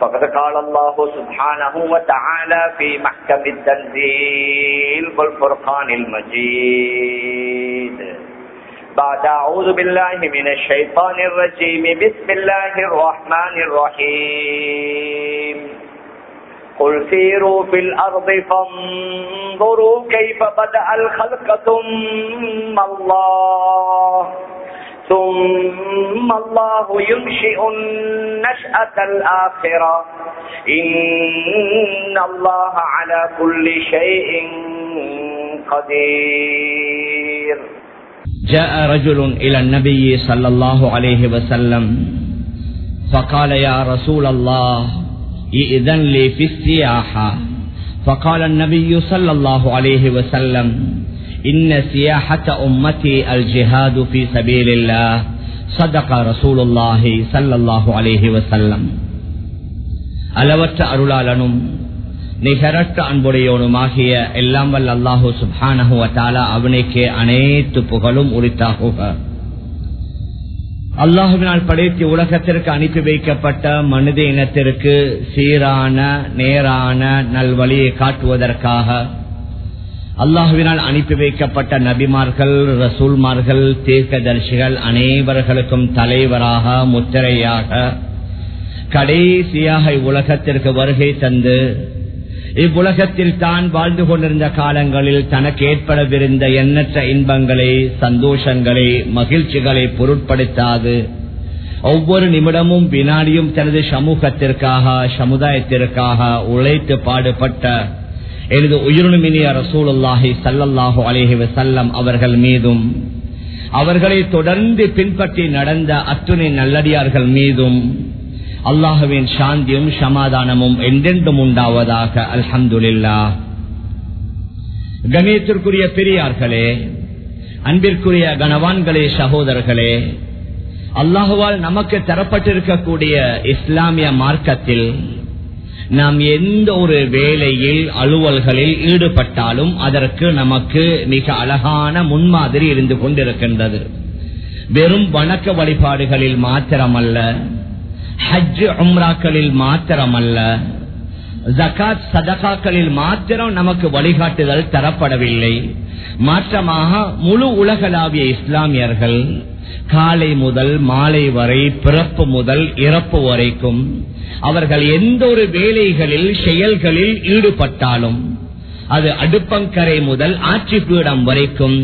فقد قال الله سبحانه وتعالى في محكم التنزيل والفرقان المجيد. بعد أعوذ بالله من الشيطان الرجيم. بسم الله الرحمن الرحيم. قل سيروا في الأرض فانظروا كيف بدأ الخلق ثم الله. ثم الله ينشئ النشأة الآخرة. إن الله على كل شيء قدير. جاء رجل إلى النبي صلى الله عليه وسلم فقال يا رسول الله إذن لي في السياحة. فقال النبي صلى الله عليه وسلم إن سياحة أمتي الجهاد في سبيل الله صدق رسول الله صلى الله عليه وسلم அளவற்ற அருளாளனும் நிகரற்ற அன்புடையவனுமாகிய எல்லாம் வல்ல அல்லாஹூ சுபானஹுவத்தாலா அவனுக்கு அனைத்து புகழும் உரித்தாகுக அல்லாஹுவினால் படைத்து உலகத்திற்கு அனுப்பி வைக்கப்பட்ட மனித இனத்திற்கு சீரான நேரான நல்வழியை காட்டுவதற்காக அல்லாஹுவினால் அனுப்பி வைக்கப்பட்ட நபிமார்கள் ரசூல்மார்கள் தீர்க்கதர்சிகள் அனைவர்களுக்கும் தலைவராக முத்திரையாக கடைசியாக இவ்வுலகத்திற்கு வருகை தந்து இவ்வுலகத்தில் தான் வாழ்ந்து கொண்டிருந்த காலங்களில் தனக்கு ஏற்படவிருந்த எண்ணற்ற இன்பங்களை சந்தோஷங்களை மகிழ்ச்சிகளை பொருட்படுத்தாது. ஒவ்வொரு நிமிடமும் வினாடியும் தனது சமூகத்திற்காக சமுதாயத்திற்காக உழைத்து பாடுபட்ட எனது உயிரினுமினிய ரசூலுல்லாஹி சல்லல்லாஹு அலேஹி வசல்லம் அவர்கள் மீதும் அவர்களை தொடர்ந்து பின்பற்றி நடந்த அத்துணை நல்லடியார்கள் மீதும் அல்லாஹுவின் சாந்தியும் சமாதானமும் என்றென்றும் உண்டாவதாக அல்ஹம்துல்லா கணியத்திற்குரிய பெரியார்களே அன்பிற்குரிய கனவான்களே சகோதரர்களே அல்லாஹுவால் நமக்கு தரப்பட்டிருக்கக்கூடிய இஸ்லாமிய மார்க்கத்தில் நாம் எந்த ஒரு வேலையில் அலுவல்களில் ஈடுபட்டாலும் அதற்கு நமக்கு மிக அழகான முன்மாதிரி இருந்து கொண்டிருக்கின்றது. வெறும் வணக்க வழிபாடுகளில் மாத்திரமல்ல ஹஜ் உம்ராக்களில் மாத்திரமல்ல ஜகாத் சதகாக்களில் மாத்திரம் நமக்கு வழிகாட்டுதல் தரப்படவில்லை. மாற்றமாக முழு உலகளாவிய இஸ்லாமியர்கள் காலை முதல் மாலை வரை பிறப்பு முதல் இறப்பு வரைக்கும் அவர்கள் எந்த ஒரு வேலைகளில் செயல்களில் ஈடுபட்டாலும் அது அடுப்பங்கரை முதல் ஆட்சி பீடம் வரைக்கும்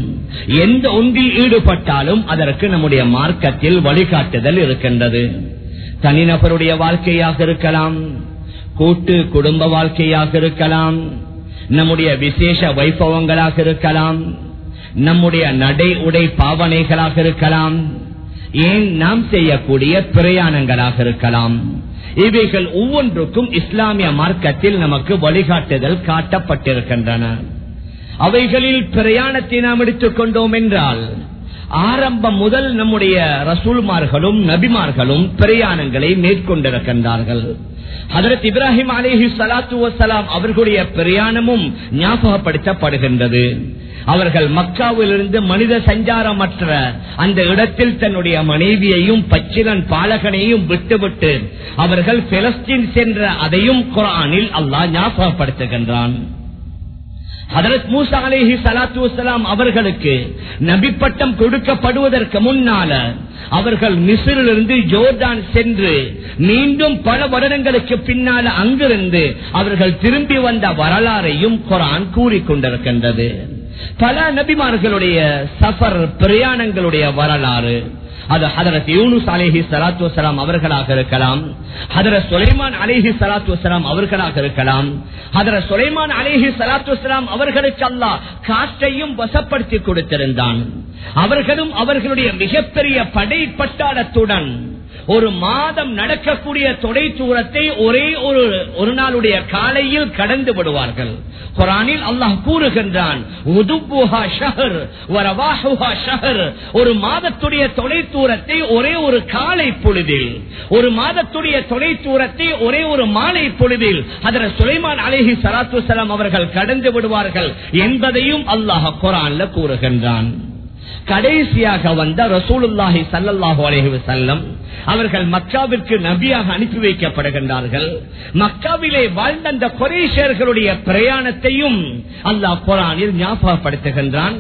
எந்த ஒன்றில் ஈடுபட்டாலும் அதற்கு நம்முடைய மார்க்கத்தில் வழிகாட்டுதல் இருக்கின்றது. தனிநபருடைய வாழ்க்கையாக இருக்கலாம் கூட்டு குடும்ப வாழ்க்கையாக இருக்கலாம் நம்முடைய விசேஷ வைபவங்களாக இருக்கலாம் நம்முடைய நடை உடை பாவனைகளாக இருக்கலாம் ஏன் நாம் செய்யக்கூடிய பிரயாணங்களாக இருக்கலாம். இவைகள் ஒவ்வொன்றுக்கும் இஸ்லாமிய மார்க்கத்தில் நமக்கு வழிகாட்டுதல் காட்டப்பட்டிருக்கின்றன. அவைகளில் பிரயாணத்தை நாம் எடுத்துக் கொண்டோம் என்றால் ஆரம்பம் முதல் நம்முடைய ரசூல்மார்களும் நபிமார்களும் பிரயாணங்களை மேற்கொண்டிருக்கின்றார்கள். ஹதரத் இப்ராஹிம் அலேஹி சலாத்து வசலாம் அவர்களுடைய பிரயாணமும் ஞாபகப்படுத்தப்படுகின்றது. அவர்கள் மக்காவிலிருந்து மனித சஞ்சாரமற்ற அந்த இடத்தில் தன்னுடைய மனைவியையும் பச்சிலன் பாலகனையும் விட்டுவிட்டு அவர்கள் பெலஸ்தீன் சென்ற அதையும் குரானில் அல்லாஹ் ஞாபகப்படுத்துகின்றான். ஹதரத் மூசா அலேஹி சலாத்து வலாம் அவர்களுக்கு நபி பட்டம் கொடுக்கப்படுவதற்கு முன்னால அவர்கள் மிசிலிருந்து ஜோர்டான் சென்று மீண்டும் பல வருடங்களுக்கு பின்னால அங்கிருந்து அவர்கள் திரும்பி வந்த வரலாறையும் குரான் கூறிக்கொண்டிருக்கின்றது. பல நபிமார்களுடைய சஃபர் பிரயாணங்களுடைய வரலாறு. அது ஹதரத் யூனுஸ் அலேஹி சலாத்து வசலாம் அவர்களாக இருக்கலாம். ஹதரத் சுலைமான் அலேஹி சலாத்து வசலாம் அவர்களாக இருக்கலாம். ஹதரத் சுலைமான் அலேஹி சலாத்து வசலாம் அவர்களுக்கு அல்லா காற்றையும் வசப்படுத்தி கொடுத்திருந்தான். அவர்களும் அவர்களுடைய மிகப்பெரிய படை பட்டாளத்துடன் ஒரு மாதம் நடக்கக்கூடிய தொடை தூரத்தை ஒரே ஒரு ஒரு நாளுடைய காலையில் கடந்து விடுவார்கள். குரானில் அல்லாஹ் கூறுகின்றான் ஒரு மாதத்துடைய தொலை தூரத்தை ஒரே ஒரு காலை பொழுதில் ஒரு மாதத்துடைய தொலை தூரத்தை ஒரே ஒரு மாலை பொழுதில் அதில் சுலைமான் அலேஹி சலாத்து அவர்கள் கடந்து விடுவார்கள் என்பதையும் அல்லாஹ் குரான்ல கூறுகின்றான். கடைசியாக வந்த ரசூலுல்லாஹி சல்லாஹு அலேஹி வசல்லம் அவர்கள் மக்காவிற்கு நபியாக அனுப்பி வைக்கப்படுகின்றார்கள். மக்காவிலே வாழ்ந்த அந்த குரேஷர்களுடைய பிரயாணத்தையும் அல்லாஹ் குரானில் ஞாபகப்படுத்துகின்றான்.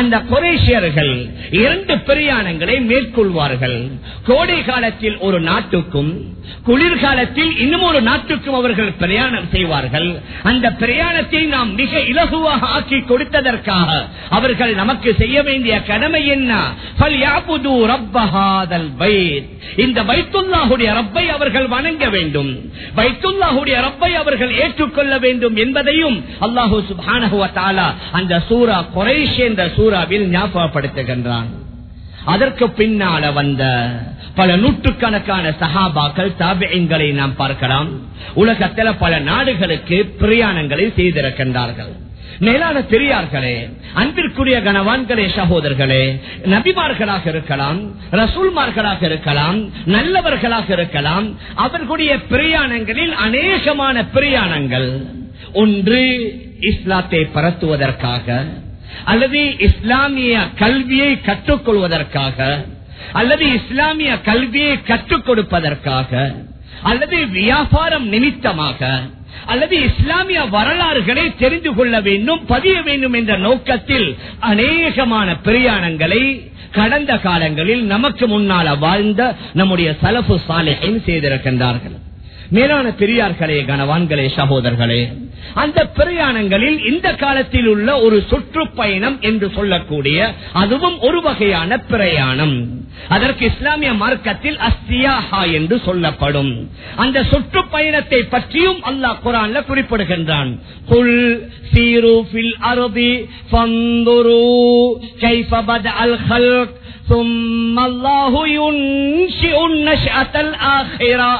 அந்த குரேஷியர்கள் இரண்டு பிரயாணங்களை மேற்கொள்வார்கள். கோடை காலத்தில் ஒரு நாட்டுக்கும் குளிர்காலத்தில் இன்னும் ஒரு நாட்டுக்கும் அவர்கள் பிரயாணம் செய்வார்கள். அந்த பிரயாணத்தை நாம் மிக இலகுவாக ஆக்கி கொடுத்ததற்காக அவர்கள் நமக்கு செய்ய வேண்டிய கடமை என்ன? இந்த பைத்துல்லாஹுடைய ரப்பை அவர்கள் வணங்க வேண்டும். பைத்துல்லாஹுடைய ரப்பை அவர்கள் ஏற்றுக்கொள்ள வேண்டும் என்பதையும் அல்லாஹூ சுபானஹுவ தாலா அந்த சூரா குறைஷ் என்ற சூறாவில் ஞாபகப்படுத்துகின்றான். அதற்கு பின்னால வந்த பல நூற்றுக்கணக்கான சஹாபாக்கள் தாபியங்களை நாம் பார்க்கலாம். உலகத்தில் பல நாடுகளுக்கு பிரயாணங்களை செய்திருக்கின்றார்கள். மேலான பெரியார்களே அன்பிற்குரிய கனவான்களே சகோதரர்களே நபிமார்களாக இருக்கலாம் ரசூல்மார்களாக இருக்கலாம் நல்லவர்களாக இருக்கலாம் அவர்களுடைய பிரயாணங்களில் அநேகமான பிரயாணங்கள். ஒன்று இஸ்லாத்தை பரத்துவதற்காக அல்லது இஸ்லாமிய கல்வியை கற்றுக்கொள்வதற்காக அல்லது இஸ்லாமிய கல்வியை கற்றுக் கொடுப்பதற்காக அல்லது வியாபாரம் நிமித்தமாக அல்லது இஸ்லாமிய வரலாறுகளை தெரிந்து கொள்ள வேண்டும் பதிய வேண்டும் என்ற நோக்கத்தில் அநேகமான பிரயாணங்களை கடந்த காலங்களில் நமக்கு முன்னால வாழ்ந்த நம்முடைய சலப்பு சாலையும் செய்திருக்கின்றார்கள். மேலான பெரியார்களே கனவான்களே சகோதரர்களே அந்த பிரயாணங்களில் இந்த காலத்தில் உள்ள ஒரு சுற்றுப்பயணம் என்று சொல்லக்கூடிய அதுவும் ஒரு வகையான பிரயாணம் அதற்கு இஸ்லாமிய மார்க்கத்தில் அஸ்தியாஹா என்று சொல்லப்படும் அந்த சுற்றுப்பயணத்தை பற்றியும் அல்லாஹ் குரான்ல குறிப்பிடுகின்றான் குல் சீரு ஃபில் அருதி ஃபந்துரு கைஃப பதஅல் ஹல்க் ثم الله ينشئ النشأة الآخرة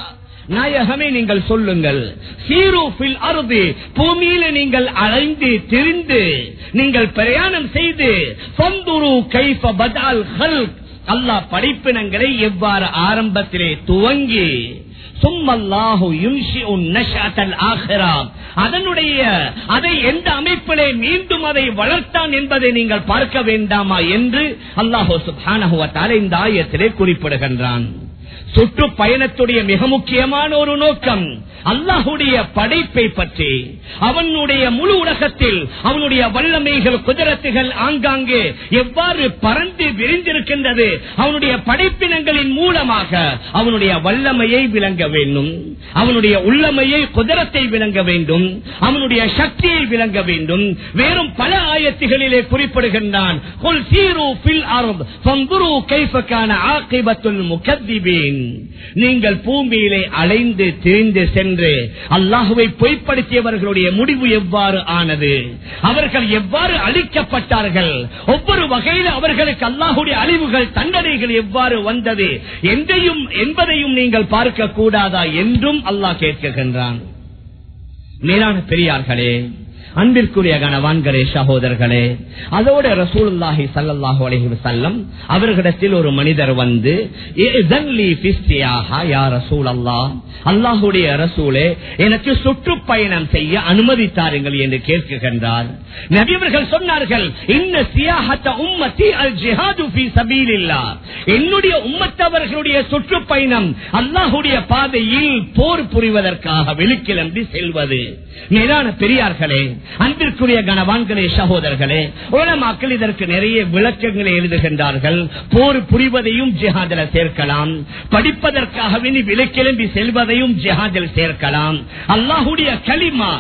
நாயகமே நீங்கள் சொல்லுங்கள். சீரூபில் அருது பூமியில நீங்கள் அலைந்து திரிந்து நீங்கள் பிரயாணம் செய்து சொந்துரு கைஃப பதால் ஹல்க் அல்லா படிப்பினங்களை எவ்வாறு ஆரம்பத்திலே துவங்கி அதனுடைய அதை எந்த அமைப்பிலே மீண்டும் அதை வளர்த்தான் என்பதை நீங்கள் பார்க்க வேண்டாமா என்று அல்லாஹோ சுபானகுவத்தால இந்த ஆயத்திலே குறிப்பிடுகின்றான். சுற்று பயணத்துடைய மிக முக்கியமான ஒரு நோக்கம் அல்லாஹுடைய படைப்பை பற்றி. அவனுடைய முழு உலகத்தில் அவனுடைய வல்லமைகள் குதிரத்துகள் ஆங்காங்கே எவ்வாறு பறந்து விரிந்திருக்கின்றது அவனுடைய படைப்பினங்களின் மூலமாக அவனுடைய வல்லமையை விளங்க வேண்டும் அவனுடைய உள்ளமையை குதிரத்தை விளங்க வேண்டும் அவனுடைய சக்தியை விளங்க வேண்டும். வேறும் பல ஆயத்துகளிலே குறிப்பிடுகின்றான் நீங்கள் பூமியிலே அலைந்து திரிந்து சென்று அல்லாஹுவை பொய்ப்படுத்தியவர்களுடைய முடிவு எவ்வாறு ஆனது? அவர்கள் எவ்வாறு அழிக்கப்பட்டார்கள்? ஒவ்வொரு வகையில் அவர்களுக்கு அல்லாஹுடைய அழிவுகள் தண்டனைகள் எவ்வாறு வந்தது? எந்தையும் என்பதையும் நீங்கள் பார்க்க கூடாதா என்றும் அல்லாஹ் கேட்கின்றான். மேலான பெரியார்களே அன்பிற்குரிய கணவான்களே சகோதரர்களே அதோட ரசூலுல்லாஹி சல்லாஹூ அலஹி வசல்லம் அவர்களிடத்தில் ஒரு மனிதர் வந்து அல்லாஹுடைய ரசூலே எனக்கு சுற்றுப்பயணம் செய்ய அனுமதி தாருங்கள் என்று கேட்கின்றார். நபி அவர்கள் சொன்னார்கள் இன்ன சியாஹத்த உம்மத்தி அல் ஜிஹாது சபீலில்லாஹ். என்னுடைய உம்மத்தவர்களுடைய சுற்றுப்பயணம் அல்லாஹுடைய பாதையில் போர் புரிவதற்காக வெளிக்கிளம்பி செல்வது. மேலான பெரியார்களே அன்பிற்குரிய கணவான்களே சகோதரர்களே உலமாக்கள் இதற்கு நிறைய விளக்கங்களை எழுதுகின்றார்கள். போர் புரிவதையும் ஜிஹாதில் சேர்க்கலாம். படிப்பதற்காக வேண்டி விலக்கிளம்பி செல்வதையும் ஜிஹாதில் சேர்க்கலாம். அல்லாஹுடைய களிமா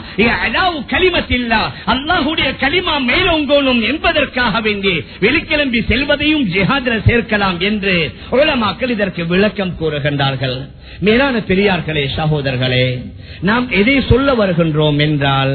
அலாவு களிமத்தில்லா அல்லாஹுடைய களிமா மேலோங்கோனும் என்பதற்காக வேண்டி வெளிக்கிளம்பி செல்வதையும் ஜிஹாதில் சேர்க்கலாம் என்று உலமாக்கள் இதற்கு விளக்கம் கூறுகின்றார்கள். மேலான பெரியார்களே சகோதரர்களே நாம் எதை சொல்ல வருகின்றோம் என்றால்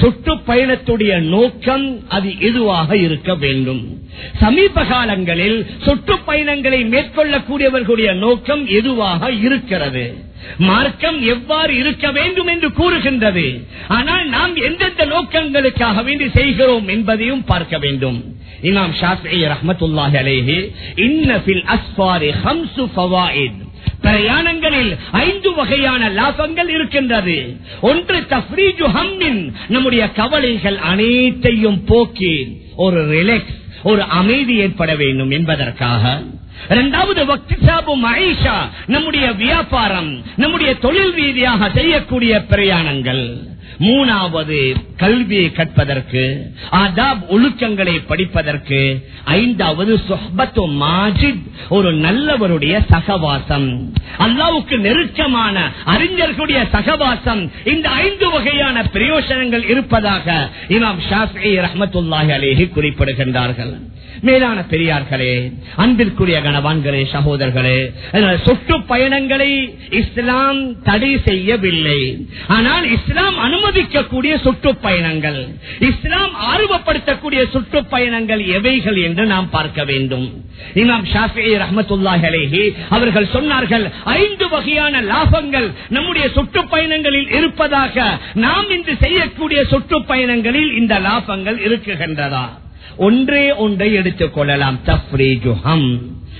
சுற்றுப்பயணத்துடைய நோக்கம் அது எதுவாக இருக்க வேண்டும்? சமீப காலங்களில் சுற்றுப்பயணங்களை மேற்கொள்ளக்கூடியவர்களுடைய நோக்கம் எதுவாக இருக்கிறது? மார்க்கம் எவ்வாறு இருக்க வேண்டும் என்று கூறுகின்றது. ஆனால் நாம் எந்தெந்த நோக்கங்களுக்காக வேண்டி செய்கிறோம் என்பதையும் பார்க்க வேண்டும். இமாம் ஷாஃபி ரஹமத்துல்லாஹி அலேஹி இன்னபில் ஃபில் ஹம்சு ஃபவாயித். பிரயாணங்களில் ஐந்து வகையான லாபங்கள் இருக்கின்றது. ஒன்று தஃப்ரீஜு ஹம்மின் நம்முடைய கவலைகள் அனைத்தையும் போக்கி ஒரு ரிலாக்ஸ் ஒரு அமைதி ஏற்பட வேண்டும் என்பதற்காக. இரண்டாவது வக்திசாபு மகேஷா நம்முடைய வியாபாரம் நம்முடைய தொழில் ரீதியாக செய்யக்கூடிய பிரயாணங்கள். மூணாவது கல்வியை கற்பதற்கு ஆதாப் ஒழுக்கங்களை படிப்பதற்கு ஐந்தாவது சொஹ்பத்து மாஜித் ஒரு நல்லவருடைய சகவாசம். அல்லாவுக்கு நெருக்கமான அறிஞர்களுடைய சகவாசம். இந்த ஐந்து வகையான பிரயோசனங்கள் இருப்பதாக இமாம் ஷாஃபி ரஹமத்துல்லாஹி அலேஹி குறிப்பிடுகின்றார்கள். மேலான பெரியார்களே அன்பிற்குரிய கணவான்களே சகோதரர்களே சுற்றுப்பயணங்களை இஸ்லாம் தடை செய்யவில்லை. ஆனால் இஸ்லாம் அனுமதிக்கக்கூடிய சுற்றுப்பயணங்கள் இஸ்லாம் ஆர்வப்படுத்தக்கூடிய சுற்றுப்பயணங்கள் எவைகள் என்று நாம் பார்க்க வேண்டும். இமாம் ஷாஃபி ரஹமத்துல்லாஹி அவர்கள் சொன்னார்கள் ஐந்து வகையான லாபங்கள் நம்முடைய சுற்றுப்பயணங்களில் இருப்பதாக நாம் இன்று செய்யக்கூடிய சுற்றுப்பயணங்களில் இந்த லாபங்கள் இருக்குகின்றதா ஒன்றே ஒன்றை எடுத்துக் கொள்ளலாம். தஃப்ரீஜுஹம்.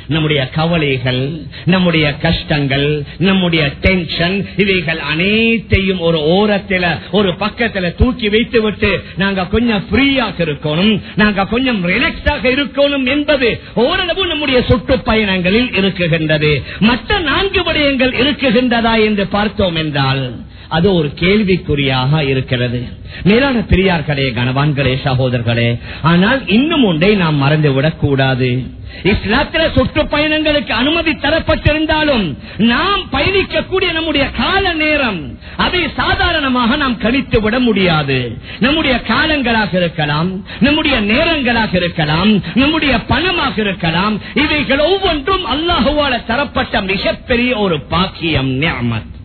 நம்முடைய கவலைகள் நம்முடைய கஷ்டங்கள் நம்முடைய டென்ஷன் இவைகள் அனைத்தையும் ஒரு ஓரத்தில் ஒரு பக்கத்துல தூக்கி வைத்து விட்டு நாங்க கொஞ்சம் ஃப்ரீயாக இருக்கணும் நாங்க கொஞ்சம் ரிலாக்ஸாக இருக்கணும் என்பது ஓரளவு நம்முடைய சுற்றுப்பயணங்களில் இருக்குகின்றது. மற்ற நான்கு விடயங்கள் இருக்குகின்றதா என்று பார்த்தோம் என்றால் அது ஒரு கேள்விக்குறியாக இருக்கிறது. மேலான பெரியார்களே கனவான்களே சகோதரர்களே ஆனால் இன்னும் ஒன்றை நாம் மறந்துவிடக் கூடாது. இஸ்லாத்தில சுற்றுப்பயணங்களுக்கு அனுமதி தரப்பட்டிருந்தாலும் நாம் பயணிக்கக்கூடிய நம்முடைய கால நேரம் அதை சாதாரணமாக நாம் கணித்து விட முடியாது. நம்முடைய காலங்களாக இருக்கலாம் நம்முடைய நேரங்களாக இருக்கலாம் நம்முடைய பணமாக இருக்கலாம் இவைகள் ஒவ்வொன்றும் அல்லாஹுவால தரப்பட்ட மிகப்பெரிய ஒரு பாக்கியம் நியமத்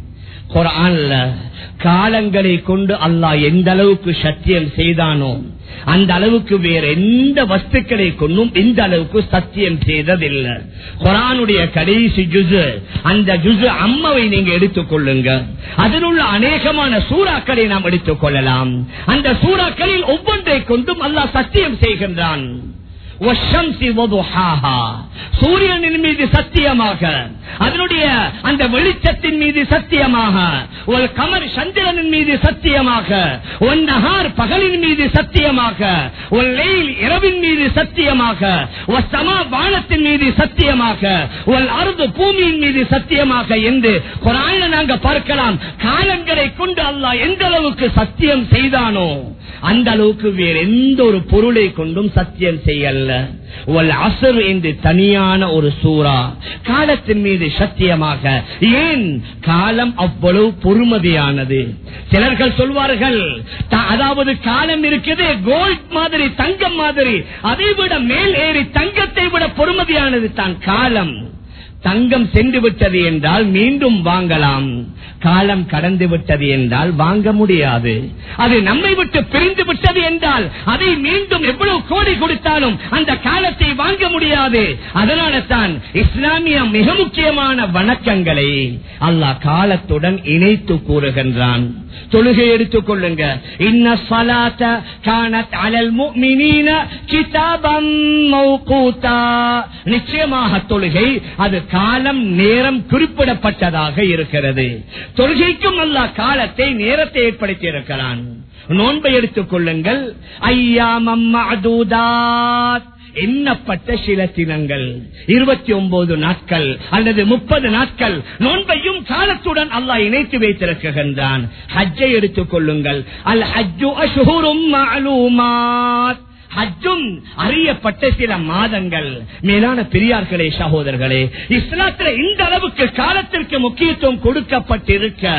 குரான்ல காலங்களை கொண்டு அல்லாஹ் எந்த அளவுக்கு சத்தியம் செய்தானோ அந்த அளவுக்கு வேற எந்த வஸ்துக்களை கொண்டும் இந்த அளவுக்கு சத்தியம் செய்ததில்லை. குரானுடைய கடைசி ஜுசு அந்த ஜுசு அம்மாவை நீங்க எடுத்துக் கொள்ளுங்க. அதில் உள்ள அநேகமான சூறாக்களை நாம் எடுத்துக் கொள்ளலாம். அந்த சூறாக்களில் ஒவ்வொன்றை கொண்டும் அல்லாஹ் சத்தியம் செய்கின்றான். சூரியனின் மீது சத்தியமாக அதனுடைய அந்த வெளிச்சத்தின் மீது சத்தியமாக ஒரு கமர் சந்திரனின் மீது சத்தியமாக ஒன் நகார் பகலின் மீது சத்தியமாக ஒரு லெயில் இரவின் மீது சத்தியமாக ஒரு சமா வானத்தின் மீது சத்தியமாக ஒரு அருது பூமியின் மீது சத்தியமாக என்று குரான நாங்க பார்க்கலாம். காலங்களை கொண்டு அல்லாஹ் எந்த அளவுக்கு சத்தியம் செய்தானோ அந்த அளவுக்கு வேற எந்த ஒரு பொருளை கொண்டும் சத்தியம் செய்யல அசர் என்று தனியான ஒரு சூறா. காலத்தின் மீது சத்தியமாக. ஏன்? காலம் அவ்வளவு பொறுமதியானது. சிலர்கள் சொல்வார்கள் அதாவது காலம் இருக்குது கோல்ட் மாதிரி தங்கம் மாதிரி. அதை விட மேல் ஏறி தங்கத்தை விட பொறுமதியானது தான் காலம். தங்கம் சென்று விட்டது என்றால் மீண்டும் வாங்கலாம். காலம் கடந்து விட்டது என்றால் வாங்க முடியாது. அது நம்மை விட்டு பிரிந்து விட்டது என்றால் அதை மீண்டும் எவ்வளவு கோடி கொடுத்தாலும் அந்த காலத்தை வாங்க முடியாது. அதனால தான் இஸ்லாமிய மிக முக்கியமான வணக்கங்களை அல்லாஹ் காலத்துடன் இணைத்து கூறுகின்றான். தொழுகை எடுத்துக் கொள்ளுங்க. இன்ன சலாத்த அலல் கிதாபம் நிச்சயமாக தொழுகை அது காலம் நேரம் குறிப்பிடப்பட்டதாக இருக்கிறது. தொழுகைக்கும் அல்ல காலத்தை நேரத்தை ஏற்படுத்தி இருக்கிறான் நோன்பை எடுத்துக் கொள்ளுங்கள். ஐயாமம் மஅதூதாத். எண்ணப்பட்ட சில தினங்கள். இருபத்தி ஒன்பது நாட்கள் அல்லது முப்பது நாட்கள் நோன்பையும் காலத்துடன் அல்லாஹ் இணைத்து வைத்திருக்கின்றான். ஹஜ்ஜை எடுத்துக் கொள்ளுங்கள். அல் ஹஜ்ஜு அஷ்ஹூரும் மஅலூமாத். ஹஜ்ஜும் அறியப்பட்ட சில மாதங்கள். மேலான பெரியார்களே சகோதரர்களே இஸ்லாத்துல இந்த அளவுக்கு காலத்திற்கு முக்கியத்துவம் கொடுக்கப்பட்டிருக்க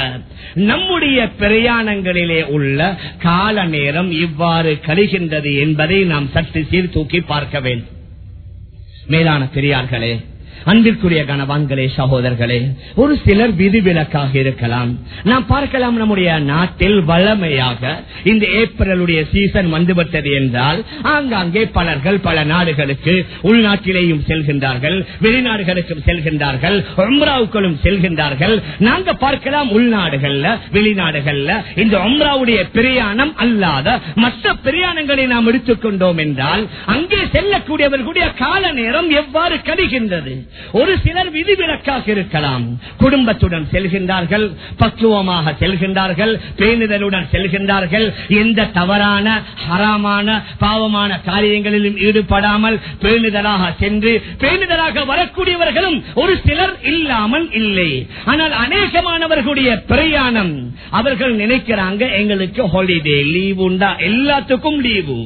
நம்முடைய பிரயாணங்களிலே உள்ள கால நேரம் இவ்வாறு கழிகின்றது என்பதை நாம் சற்று சீர்தூக்கி பார்க்க வேண்டும். மேலான பெரியார்களே அன்பிற்குரிய கனவான்களே சகோதரர்களே ஒரு சிலர் விதிவிலக்காக இருக்கலாம். நாம் பார்க்கலாம் நம்முடைய நாட்டில் வளமையாக இந்த ஏப்ரலுடைய சீசன் வந்துவிட்டது என்றால் ஆங்காங்கே பலர்கள் பல நாடுகளுக்கு உள்நாட்டிலேயும் செல்கின்றார்கள் வெளிநாடுகளுக்கும் செல்கின்றார்கள் உம்ராவுக்களும் செல்கின்றார்கள். நாங்க பார்க்கலாம் உள்நாடுகள்ல வெளிநாடுகள்ல இந்த உம்ராவுடைய பிரயாணம் அல்லாத மற்ற பிரயாணங்களை நாம் எடுத்துக்கொண்டோம் என்றால் அங்கே செல்லக்கூடியவர்களுடைய கால நேரம் எவ்வாறு கழிகின்றது? ஒரு சிலர் விதிவிலக்காக இருக்கலாம். குடும்பத்துடன் செல்கின்றார்கள் பக்குவமாக செல்கின்றார்கள் பேணுதலுடன் செல்கின்றார்கள். எந்த தவறான ஹராமான பாவமான காரியங்களிலும் ஈடுபடாமல் பேணுதலாக சென்று பேணுதலாக வரக்கூடியவர்களும் ஒரு சிலர் இல்லாமல் இல்லை. ஆனால் அநேகமானவர்களுடைய பிரயாணம் அவர்கள் நினைக்கிறாங்க எங்களுக்கு ஹாலிடே லீவு உண்டா? எல்லாத்துக்கும் லீவு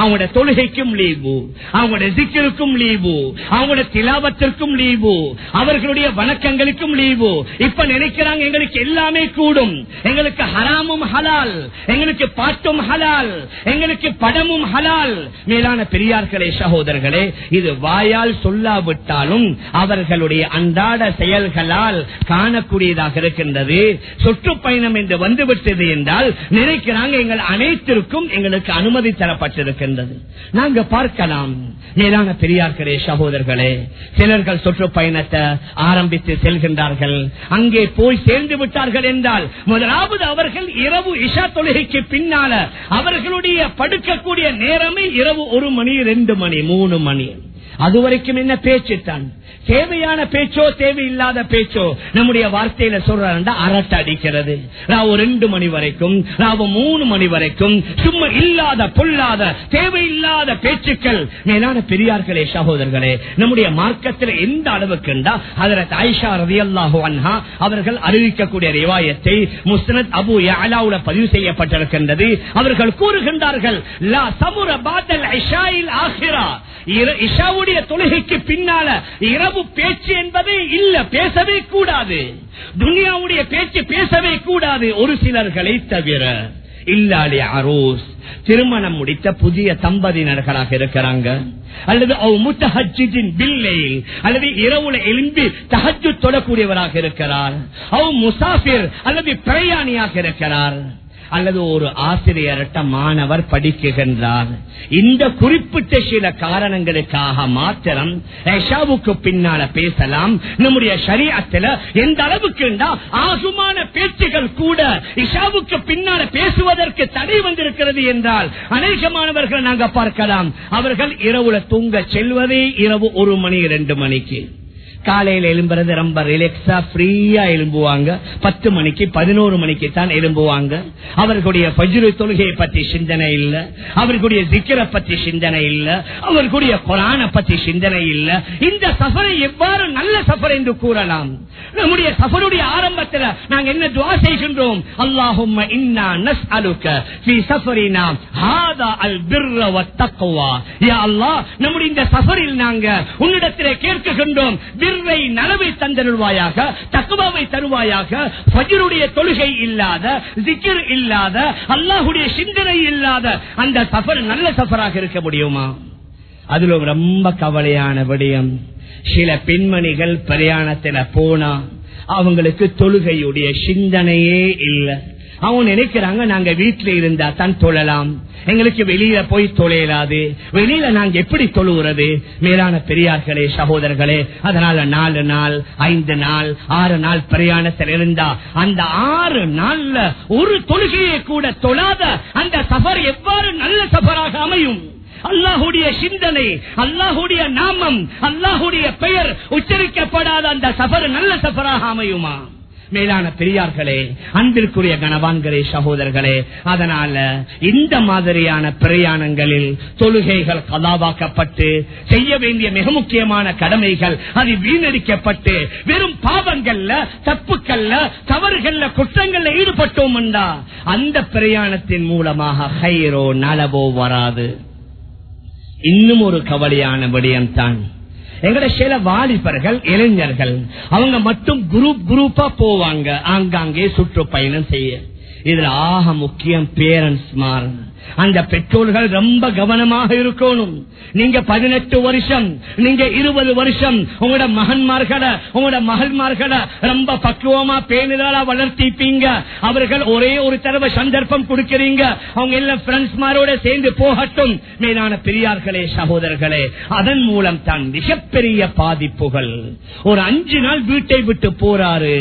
அவங்களோட தொழுகைக்கும் லீவு அவங்களோட சிக்கலுக்கும் லீவு அவங்களோட திலாபத்திற்கும் லீவு. அவர்களுடைய வணக்கங்களுக்கும் லீவு. இப்ப நினைக்கிறாங்க எங்களுக்கு எல்லாமே கூடும். எங்களுக்கு ஹராமும் ஹலால். எங்களுக்கு பாட்டும் ஹலால். எங்களுக்கு படமும் ஹலால். மேலான பெரியார்களே சகோதரர்களே இது வாயால் சொல்லாவிட்டாலும் அவர்களுடைய அன்றாட செயல்களால் காணக்கூடியதாக இருக்கின்றது. சுற்றுப்பயணம் என்று வந்துவிட்டது என்றால் நினைக்கிறாங்க எங்கள் அனைத்திற்கும் எங்களுக்கு அனுமதி தரப்பட்டிருக்கின்றது. நாங்க பார்க்கலாம். மேலான பெரியார்களே சகோதரர்களே சிலர்கள் சுற்றுப்பயணத்தை ஆரம்பித்து செல்கின்றார்கள். அங்கே போய் சேர்ந்து விட்டார்கள் என்றால் முதலாவது அவர்கள் இரவு இஷா தொழுகைக்கு பின்னால அவர்களுடைய படுக்கக்கூடிய நேரமே இரவு ஒரு மணி ரெண்டு மணி மூணு மணி. அது வரைக்கும் என்ன பேச்சு தான்? தேவையான பேச்சோ தேவையில்லாத பேச்சோ நம்முடைய வார்த்தையில சொல்றா அரட்டை அடிக்கிறது. ராவு ரெண்டு மணி வரைக்கும் ராவு மூணு மணி வரைக்கும் சும்மா இல்லாத பொல்லாத தேவையில்லாத பேச்சுக்கள். மேலான பெரியார்களே சகோதரர்களே நம்முடைய மார்க்கத்தில் எந்த அளவுக்கு அதில் ஆயிஷா ரவி அல்லாஹு அன்ஹா அவர்கள் அறிவிக்கக்கூடிய ரிவாயத்தை முஸ்னத் அபு யாலாவுல பதிவு செய்யப்பட்டிருக்கின்றது. அவர்கள் கூறுகின்றார்கள் லா தொழுகைக்கு பின்னால இரவு பேச்சு என்பதே இல்ல பேசவே கூடாது. துனியாவுடைய பேச்சு பேசவே கூடாது ஒரு சிலர்களை தவிர. இல்லாலே அரோஸ் திருமணம் முடித்த புதிய தம்பதியினர்களாக இருக்கிறாங்க. அல்லது பில்லையில் அல்லது இரவுல எழும்பி தகஜு தொடக்கூடியவராக இருக்கிறார். அவ் முசாஃபிர் அல்லது பிரயாணியாக இருக்கிறார். அல்லது ஒரு ஆசிரியர்கிட்ட மாணவர் படிக்குகின்றார். இந்த குறிப்பிட்ட சில காரணங்களுக்காக மாத்திரம் ஐஷாவுக்கு பின்னால பேசலாம். நம்முடைய சரியாத்துல எந்த அளவுக்கு ஆசுமான பேச்சுகள் கூட இஷாவுக்கு பின்னால பேசுவதற்கு தடை வந்திருக்கிறது என்றால் அநேகமானவர்கள் நாங்க பார்க்கலாம். அவர்கள் இரவுல தூங்க செல்வதே இரவு ஒரு மணி இரண்டு மணிக்கு. காலையில எழும்புறது ரொம்ப ரிலாக்ஸா ஃப்ரீயா எழும்புவாங்க. பத்து மணிக்கு பதினோரு மணிக்கு தான் எழும்புவாங்க. அவர்களுடைய பஜ்ரு தொழுகையை பத்தி சிந்தனை இல்ல. அவர்களுடைய திக்கரை பத்தி சிந்தனை இல்ல. அவர்களுடைய கொரான பத்தி சிந்தனை இல்ல. இந்த சஃபரை எவ்வாறு நல்ல சஃபர் என்று கூறலாம்? நம்முடைய சஃபருடைய ஆரம்பத்தில் நாங்க என்ன துவா செய்கின்றோம்? அல்லாஹும் இன்னா நஸ்அலுக ஃபீ சஃபரினா ஹாதா அல் பிர்ர வத்தக்வா யா அல்லாஹ் நம்முடைய இந்த சஃபரில் நாங்க உன்னிடத்திலே கேட்கின்றோம் பிர்ரை நலவை தந்தருள்வாயாக தக்குவாவை தருவாயாக ஃபஜ்ருடைய தொழுகை இல்லாத ஜிக்கிர் இல்லாத அல்லாஹுடைய சிந்தனை இல்லாத அந்த சஃபர் நல்ல சஃபராக இருக்க முடியுமா? அதுல ரொம்ப கவலையான விடயம். சில பெண்மணிகள் பிரயாணத்துல போனா அவங்களுக்கு தொழுகையுடைய சிந்தனையே இல்லை. அவங்க நினைக்கிறாங்க நாங்க வீட்டுல இருந்தா தான் தொழலாம். எங்களுக்கு வெளியில போய் தொழையலாது வெளியில நாங்க எப்படி தொழுகிறது? மேலான பெரியார்களே சகோதரர்களே அதனால நாலு நாள் ஐந்து நாள் ஆறு நாள் பிரயாணத்தில் இருந்தா அந்த ஆறு நாள்ல ஒரு தொழுகையை கூட தொழாத அந்த சபர் எவ்வாறு நல்ல சபராக அமையும்? அல்லாஹுடைய சிந்தனை அல்லாஹுடைய நாமம் அல்லாஹுடைய பெயர் உச்சரிக்கப்படாத அந்த சபர் நல்ல சபராக அமையுமா? மேலான பெரியார்களே அன்பிற்குரிய கணவான்களே சகோதரர்களே அதனால இந்த மாதிரியான பிரயாணங்களில் தொழுகைகள் கதாவாக்கப்பட்டு செய்ய வேண்டிய மிக முக்கியமான கடமைகள் அது வீணடிக்கப்பட்டு வெறும் பாவங்கள்ல தப்புக்கள்ல தவறுகள்ல குற்றங்கள்ல ஈடுபட்டோம் அந்த பிரயாணத்தின் மூலமாக ஹைரோ நலவோ வராது. இன்னும் ஒரு கவலையான விடயம் தான் எங்கட சில வாலிபர்கள் இளைஞர்கள் அவங்க மட்டும் குரூப் குரூப்பா போவாங்க. ஆங்காங்கே சுற்றுப்பயணம் செய்ய. இதுல ஆக முக்கியம் பேரண்ட்ஸ் மார் அந்த பெற்றோர்கள் ரொம்ப கவனமாக இருக்கணும். நீங்க பதினெட்டு வருஷம் நீங்க இருபது வருஷம் உங்களோட மகன்மார்களை உங்களோட மகள்மார்களை ரொம்ப பக்குவமா பேணுதலா வளர்த்திப்பீங்க. அவர்கள் ஒரே ஒரு தடவை சந்தர்ப்பம் கொடுக்கிறீங்க. அவங்க எல்லாம் பிரெண்ட்ஸ் மாரோட சேர்ந்து போகட்டும். மேலான பெரியார்களே சகோதரர்களே அதன் மூலம் தான் மிகப்பெரிய பாதிப்புகள். ஒரு அஞ்சு நாள் வீட்டை விட்டு போறாரு.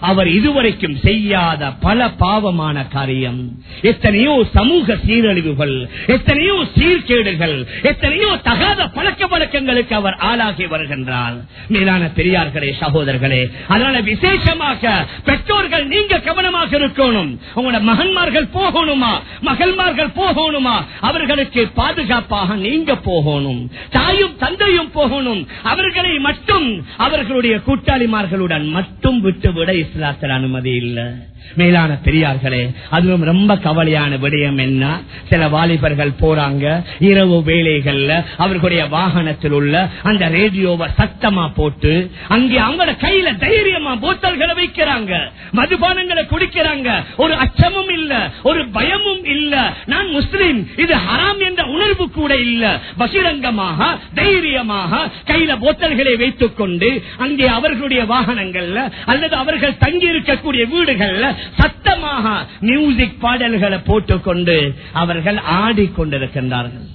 அவர் இதுவரைக்கும் செய்யாத பல பாவமான காரியம். எத்தனையோ சமூக சீரழிவுகள் எத்தனையோ சீர்கேடுகள் எத்தனையோ தகாத பழக்க வழக்கங்களுக்கு அவர் ஆளாகி வருகின்றார். மேலான பெரியார்களே சகோதரர்களே அதனால விசேஷமாக பெற்றோர்கள் நீங்க கவனமாக இருக்கணும். உங்களோட மகன்மார்கள் போகணுமா? மகள்மார்கள் போகணுமா? அவர்களுக்கு பாதுகாப்பாக நீங்க போகணும். தாயும் தந்தையும் போகணும். அவர்களை மட்டும் அவர்களுடைய கூட்டாளிமார்களுடன் மட்டும் விட்டுவிட இஸ்லாத்தில் அனுமதி இல்லை. மேலான பெரியார்களே அதுவும் ரொம்ப கவலையான விடயம் என்ன? சில வாலிபர்கள் போறாங்க. இரவு வேலைகள்ல அவர்களுடைய வாகனத்தில் உள்ள அந்த ரேடியோவை சத்தமா போட்டு அங்கே அவங்களோட கையில தைரியமா போத்தல்களை வைக்கிறாங்க. மதுபானங்களை குடிக்கிறாங்க. ஒரு அச்சமும் இல்ல ஒரு பயமும் இல்ல. நான் முஸ்லீம் இது ஹராம் என்ற உணர்வு கூட இல்ல. பகிரங்கமாக தைரியமாக கையில போத்தல்களை வைத்துக் கொண்டு அங்கே அவர்களுடைய வாகனங்கள்ல அல்லது அவர்கள் தங்கி இருக்கக்கூடிய வீடுகள்ல சத்தமாக மியூசிக் பாடல்களை போட்டுக்கொண்டு அவர்கள் ஆடிக்கொண்டிருக்கின்றார்கள்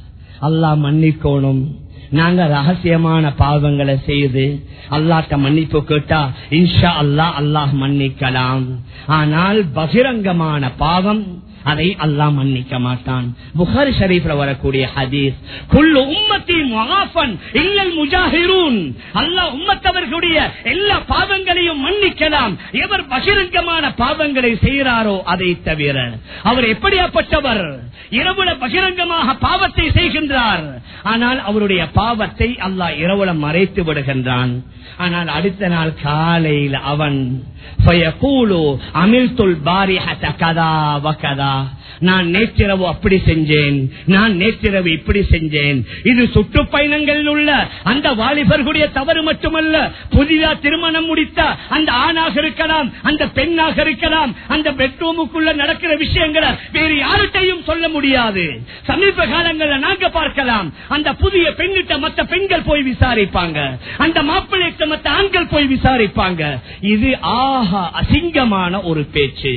அல்லாஹ் மன்னிக்கோணும். நாங்க ரகசியமான பாவங்களை செய்து அல்லாட்ட மன்னிப்பு கேட்டா இன்ஷா அல்லாஹ் அல்லாஹ் மன்னிக்கலாம். ஆனால் பகிரங்கமான பாவம் அதை அல்லாஹ் மன்னிக்க மாட்டான். புகாரி ஷரீஃப்ல வரக்கூடிய ஹதீஸ் குல்லு உம்மத்தி முகாஃபன் இல்லல் முஜாஹிரூன். அல்லாஹ் உம்மத்தவர்களுடைய எல்லா பாவங்களையும் மன்னிக்கலாம். எவர் பகிரங்கமான பாவங்களை செய்கிறாரோ அதை தவிர அவர் எப்படியாப்பட்டவர்? இரவுல பகிரங்கமாக பாவத்தை செய்கின்றார். ஆனால் அவருடைய பாவத்தை அல்லாஹ் இரவுல மறைத்து விடுகின்றான். ஆனால் அடுத்த நாள் காலையில் அவன் அமிழ்துல் பாரி கதா வகதா. நான் நேற்றிரவு அப்படி செஞ்சேன் நான் நேற்றிரவு இப்படி செஞ்சேன். இது சுற்றுப்பயணங்களில் உள்ள அந்த வாலிபர்களுடைய தவறு மட்டுமல்ல புதிதா திருமணம் முடித்த அந்த ஆணாக இருக்கலாம் அந்த பெண்ணாக இருக்கலாம் அந்த பெட்ரூமுக்குள்ள நடக்கிற விஷயங்களை வேறு யார்கிட்டையும் சொல்ல முடியாது. சமீப காலங்களில் நாங்க பார்க்கலாம் அந்த புதிய பெண்ணிட்ட மற்ற பெண்கள் போய் விசாரிப்பாங்க அந்த மாப்பிள்ளைகிட்ட மற்ற ஆண்கள் போய் விசாரிப்பாங்க. இது ஆஹா அசிங்கமான ஒரு பேச்சு.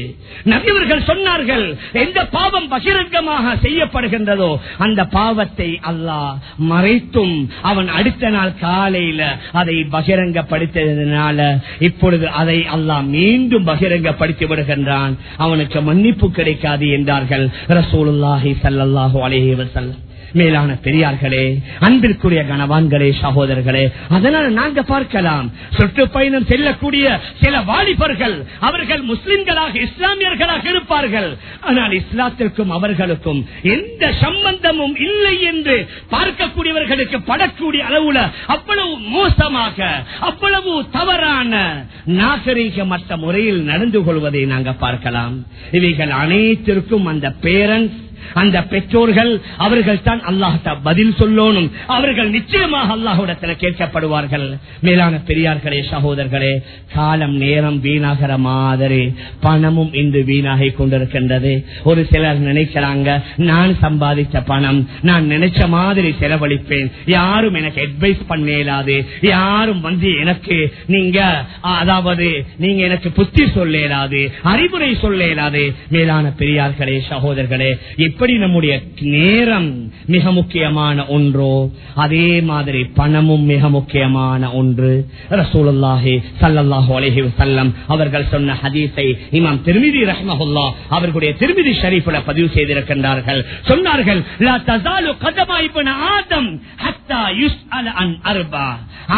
நபியவர்கள் சொன்னார்கள் எந்த பாவம் பகிரங்கமாக செய்யப்படுகின்றதோ அந்த பாவத்தை அல்லாஹ் மறைத்தும் அவன் அடுத்த நாள் காலையில அதை பகிரங்கப்படுத்தினால இப்பொழுது அதை அல்லாஹ் மீண்டும் பகிரங்கப்படுத்தி விடுகின்றான். அவனுக்கு மன்னிப்பு கிடைக்காது என்றார்கள் ரசூலுல்லாஹி சல்லாஹூ அலேஹி வசல்லம் மேலான பெரியார்களே அன்பிற்குரிய கணவான்களே சகோதரர்களே அதனால் நாங்க பார்க்கலாம். சுற்றுப்பயணம் செல்லக்கூடிய சில வாலிபர்கள் அவர்கள் முஸ்லிம்களாக இஸ்லாமியர்களாக இருப்பார்கள். ஆனால் இஸ்லாத்திற்கும் அவர்களுக்கும் எந்த சம்பந்தமும் இல்லை என்று பார்க்கக்கூடியவர்களுக்கு படக்கூடிய அளவுல அவ்வளவு மோசமாக அவ்வளவு தவறான நாகரீகமற்ற முறையில் நடந்து கொள்வதை நாங்க பார்க்கலாம். இவைகள் அனைத்திற்கும் அந்த பேரண்ட்ஸ் அந்த பெற்றோர்கள் அவர்கள் தான் அல்லாஹ்ட்ட பதில் சொல்லணும். அவர்கள் நிச்சயமாக அல்லாஹுடத்தில் கேட்கப்படுவார்கள். மேலான பெரியார்களே சகோதரர்களே காலம் நேரம் வீணாகிற மாதிரி பணமும் இன்று வீணாகி கொண்டிருக்கின்றது. ஒரு சிலர் நினைக்கிறாங்க நான் சம்பாதித்த பணம் நான் நினைச்ச மாதிரி செலவழிப்பேன். யாரும் எனக்கு அட்வைஸ் பண்ண இயலாது யாரும் வந்து எனக்கு நீங்க அதாவது நீங்க எனக்கு புத்தி சொல்ல இயலாது அறிவுரை சொல்ல இயலாது மேலான பெரியார்களே சகோதரர்களே எப்படி நம்முடைய நேரம் மிக முக்கியமான ஒன்றோ அதே மாதிரி பணமும் மிக முக்கியமான ஒன்று. ரசூலுல்லாஹி ஸல்லல்லாஹு அலஹி வஸல்லம் அவர்கள் சொன்ன ஹதீஸை இமாம் திருமிதி ரஹ்மஹுல்லா அவர்களுடைய திருமிதி ஷரீஃப்ல பதிவு செய்திருக்கின்றார்கள். சொன்னார்கள் லா ஆதம் ஹத்தா அன்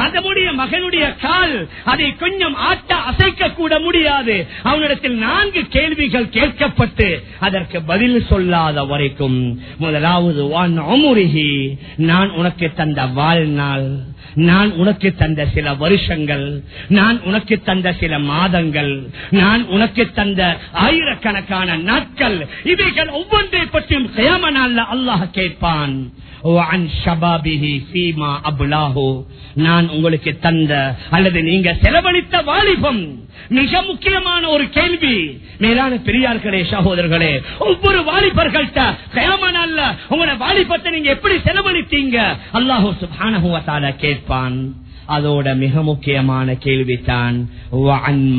ஆதமுடைய மகனுடைய கால் அதை கொஞ்சம் ஆட்ட அசைக்க கூட முடியாது. அவனிடத்தில் நான்கு கேள்விகள் கேட்கப்பட்டு அதற்கு பதில் சொல்லாத வரைக்கும் முதலாவது நான் உனக்கு தந்த வாழ்நாள் நான் உனக்கு தந்த சில வருஷங்கள் நான் உனக்கு தந்த சில மாதங்கள் நான் உனக்கு தந்த ஆயிரக்கணக்கான நாட்கள் இவைகள் ஒவ்வொன்றை பற்றியும் சேம அல்லாஹ் கேட்பான். நான் உங்களுக்கு தந்த அல்லது நீங்க செலவழித்த வாலிபம். மிக முக்கியமான ஒரு கேள்வி. மேலான பெரியார்களே சகோதரர்களே ஒவ்வொரு வாலிபர்கள்ட்ட கயாம நாள்ல உங்களோட வாலிபத்தை நீங்க எப்படி செலவழித்தீங்க? அல்லாஹூ சுபான கேள்வி கேட்பான் அதோட மிக முக்கியமான கேள்விதான் வஅன்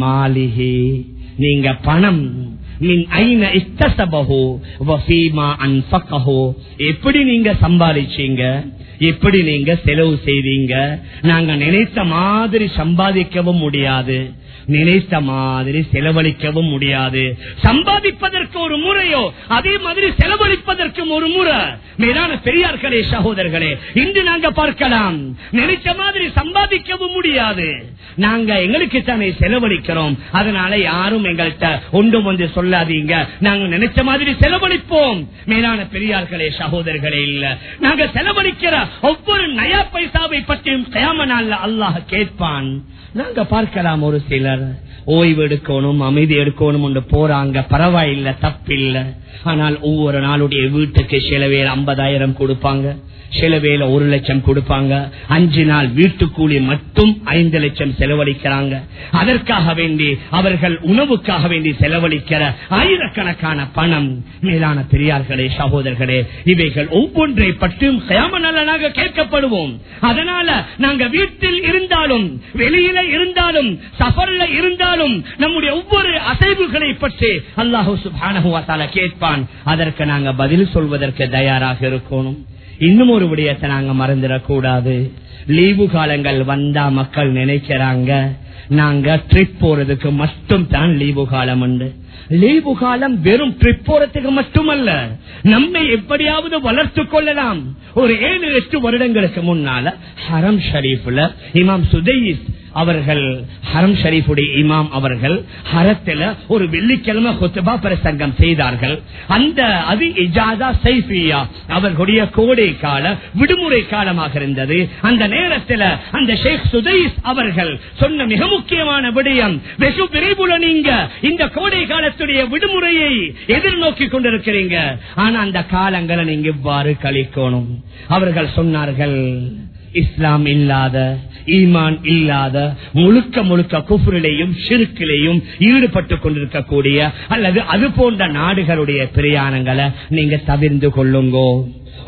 நீங்க பணம். மின் ஐன எப்படி நீங்க சம்பாதிச்சீங்க? எப்படி நீங்க செலவு செய்தீங்க? நாங்க நினைத்த மாதிரி சம்பாதிக்கவும் முடியாது. நினைத்த மாதிரி செலவழிக்கவும் முடியாது. சம்பாதிப்பதற்கு ஒரு முறையோ அதே மாதிரி செலவழிப்பதற்கும் ஒரு முறை. மேலான பெரியார்களே சகோதரர்களே இன்று நாங்க பார்க்கலாம். நினைச்ச மாதிரி சம்பாதிக்கவும் முடியாது. நாங்க எங்களுக்கு தானே செலவழிக்கிறோம். அதனால யாரும் எங்கள்கிட்ட ஒன்றும் வந்து சொல்லாதீங்க. நாங்க நினைச்ச மாதிரி செலவழிப்போம். மேலான பெரியார்களே சகோதரர்களே இல்ல. நாங்க செலவழிக்கிற ஒவ்வொரு நயா பைசாவை பற்றியும் கயாம நாள்ல அல்லாஹ் கேட்பான். நாங்க பார்க்கலாம் ஒரு சிலர். ஓய்வு எடுக்கணும் அமைதி எடுக்கணும் போறாங்க. பரவாயில்ல தப்பில்ல. ஆனால் ஒவ்வொரு நாளுடைய வீட்டுக்கு சில பேர் ஐம்பதாயிரம் கொடுப்பாங்க. சில வேலை ஒரு லட்சம் கொடுப்பாங்க. அஞ்சு நாள் வீட்டு கூலி மட்டும் ஐந்து லட்சம் செலவழிக்கிறாங்க. அதற்காக வேண்டி அவர்கள் உணவுக்காக வேண்டி செலவழிக்கிற ஆயிரக்கணக்கான பணம் மேலான பெரியார்களே சகோதரர்களே இவைகள் ஒவ்வொன்றை பற்றியும் கயாமநலனாக கேட்கப்படுவோம். அதனால நாங்க வீட்டில் இருந்தாலும் வெளியில இருந்தாலும் சஃபர்ல இருந்தாலும் நம்முடைய ஒவ்வொரு அசைவுகளை பற்றி அல்லாஹூ சுபானஹுவாத்தால கேட்பான். அதற்கு நாங்க பதில் சொல்வதற்கு தயாராக இருக்கணும். இன்னும் ஒரு விடயத்தை நாங்க மறந்துடக்கூடாது. லீவு காலங்கள் வந்தா மக்கள் நினைக்கிறாங்க. நாங்க ட்ரிப் போறதுக்கு மட்டும் தான் லீவு காலம் உண்டு. லீவு காலம் வெறும் ட்ரிப் போறதுக்கு மட்டுமல்ல. நம்மை எப்படியாவது வளர்த்து கொள்ளலாம். ஒரு ஏழு எட்டு வருடங்களுக்கு முன்னால ஹரம் ஷரீஃப்ல இமாம் சுதைஸ் அவர்கள் ஹரம் ஷரீஃபுடைய இமாம் அவர்கள் ஹரத்துல ஒரு வெள்ளிக்கிழமை கொத்துபா பிரசங்கம் செய்தார்கள். அந்த அது இஜாதா சைஃபியா அவர்களுடைய கோடை கால விடுமுறை காலமாக இருந்தது. அந்த நேரத்தில் அந்த ஷேக் சுதைஸ் அவர்கள் சொன்ன மிக முக்கியமான விடயம் வெகு விரைவுல நீங்க இந்த கோடை காலத்துடைய விடுமுறையை எதிர்நோக்கி கொண்டிருக்கிறீங்க. ஆனா அந்த காலங்களை நீங்க இவ்வாறு கழிக்கணும். அவர்கள் சொன்னார்கள் இஸ்லாம் இல்லாத ஈமான் இல்லாத முழுக்க முழுக்க குஃபுரிலையும் சிறுக்கிலையும் ஈடுபட்டு கொண்டிருக்கக்கூடிய அல்லது அது போன்ற நாடுகளுடைய பிரயாணங்களை நீங்க தவிர்ந்து கொள்ளுங்கோ.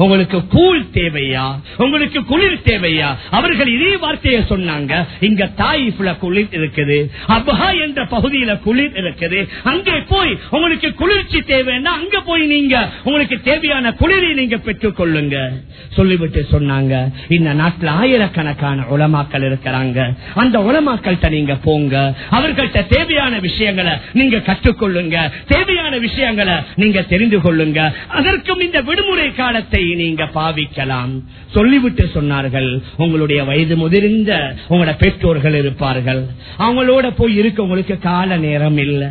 உங்களுக்கு கூழ் தேவையா? உங்களுக்கு குளிர் தேவையா? அவர்கள் இதே வார்த்தையை சொன்னாங்க. இங்க தாயிஃப்ல குளிர் இருக்குது. அபஹா என்ற பகுதியில குளிர் இருக்குது. அங்கே போய் உங்களுக்கு குளிர்ச்சி தேவைன்னா அங்க போய் நீங்க உங்களுக்கு தேவையான குளிரை நீங்க பெற்றுக் கொள்ளுங்க. சொல்லிவிட்டு சொன்னாங்க. இந்த நாட்டில் ஆயிரக்கணக்கான உலமாக்கள் இருக்கிறாங்க. அந்த உலமாக்கள்கிட்ட நீங்க போங்க. அவர்கள்ட்ட தேவையான விஷயங்களை நீங்க கற்றுக்கொள்ளுங்க. தேவையான விஷயங்களை நீங்க தெரிந்து கொள்ளுங்க. அதற்கும் இந்த விடுமுறை காலத்தை நீங்க பாவிக்கலாம். சொல்லிவிட்டு சொன்னார்கள் உங்களுடைய வயது முதிர்ந்த உங்களோட பெற்றோர்கள் இருப்பார்கள். அவங்களோட போய் இருக்க உங்களுக்கு கால நேரம் இல்லை.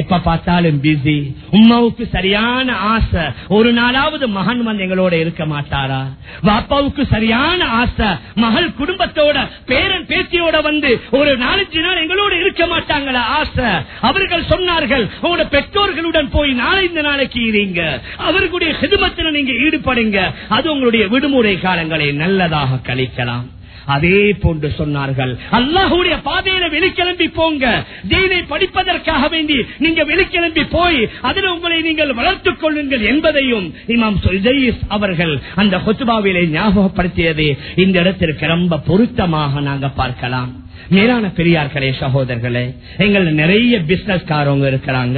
எப்ப பார்த்தாலும் பிஸி உமாவுக்கு சரியான ஆசை. ஒரு நாளாவது மகன் வந்து எங்களோட இருக்க மாட்டாரா? பாப்பாவுக்கு சரியான ஆசை. மகள் குடும்பத்தோட பேரன் பேத்தியோட வந்து ஒரு நாலஞ்சு நாள் எங்களோட இருக்க மாட்டாங்களா ஆசை. அவர்கள் சொன்னார்கள் உங்களோட பெற்றோர்களுடன் போய் நாலஞ்சு நாளைக்கு இருங்க. அவர்களுடைய சிதுமத்தில் நீங்க ஈடுபடுங்க. அது உங்களுடைய விடுமுறை காலங்களை நல்லதாக கழிக்கலாம். அதே போன்று சொன்னார்கள். அல்லாஹுடைய பாதையில வெளிக்கிளம்பி போங்க. தீனை படிப்பதற்காக வேண்டி நீங்க வெளிக்கிளம்பி போய் அதில் உங்களை நீங்கள் வளர்த்துக் கொள்ளுங்கள் என்பதையும் இமாம் சுஜயிஸ் அவர்கள் அந்த கொத்துபாவிலே ஞாபகப்படுத்தியது. இந்த இடத்திற்கு ரொம்ப பொருத்தமாக நாங்க பார்க்கலாம். மேலான பெரியார்களே சகோதரர்களே எங்கள் நிறைய பிசினஸ் காரவங்க இருக்கிறாங்க.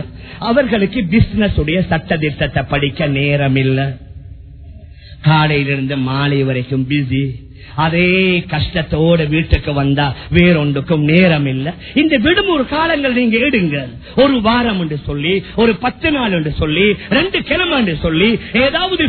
அவர்களுக்கு பிசினஸ் உடைய சட்ட திட்டத்தை படிக்க நேரம் இல்லை காலையிலிருந்து மாலை வரைக்கும் பிஸி அதே கஷ்டத்தோட வீட்டுக்கு வந்தா வேறொன்றுக்கும் நேரம் இல்லை இந்த விடுமுறை காலங்கள் நீங்க எடுங்க. ஒரு வாரம் என்று சொல்லி ஒரு பத்து நாள் என்று சொல்லி ரெண்டு கிழமை என்று சொல்லி ஏதாவது